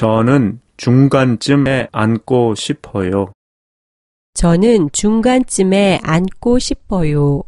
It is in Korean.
저는 중간쯤에 앉고 싶어요. 저는 중간쯤에 앉고 싶어요.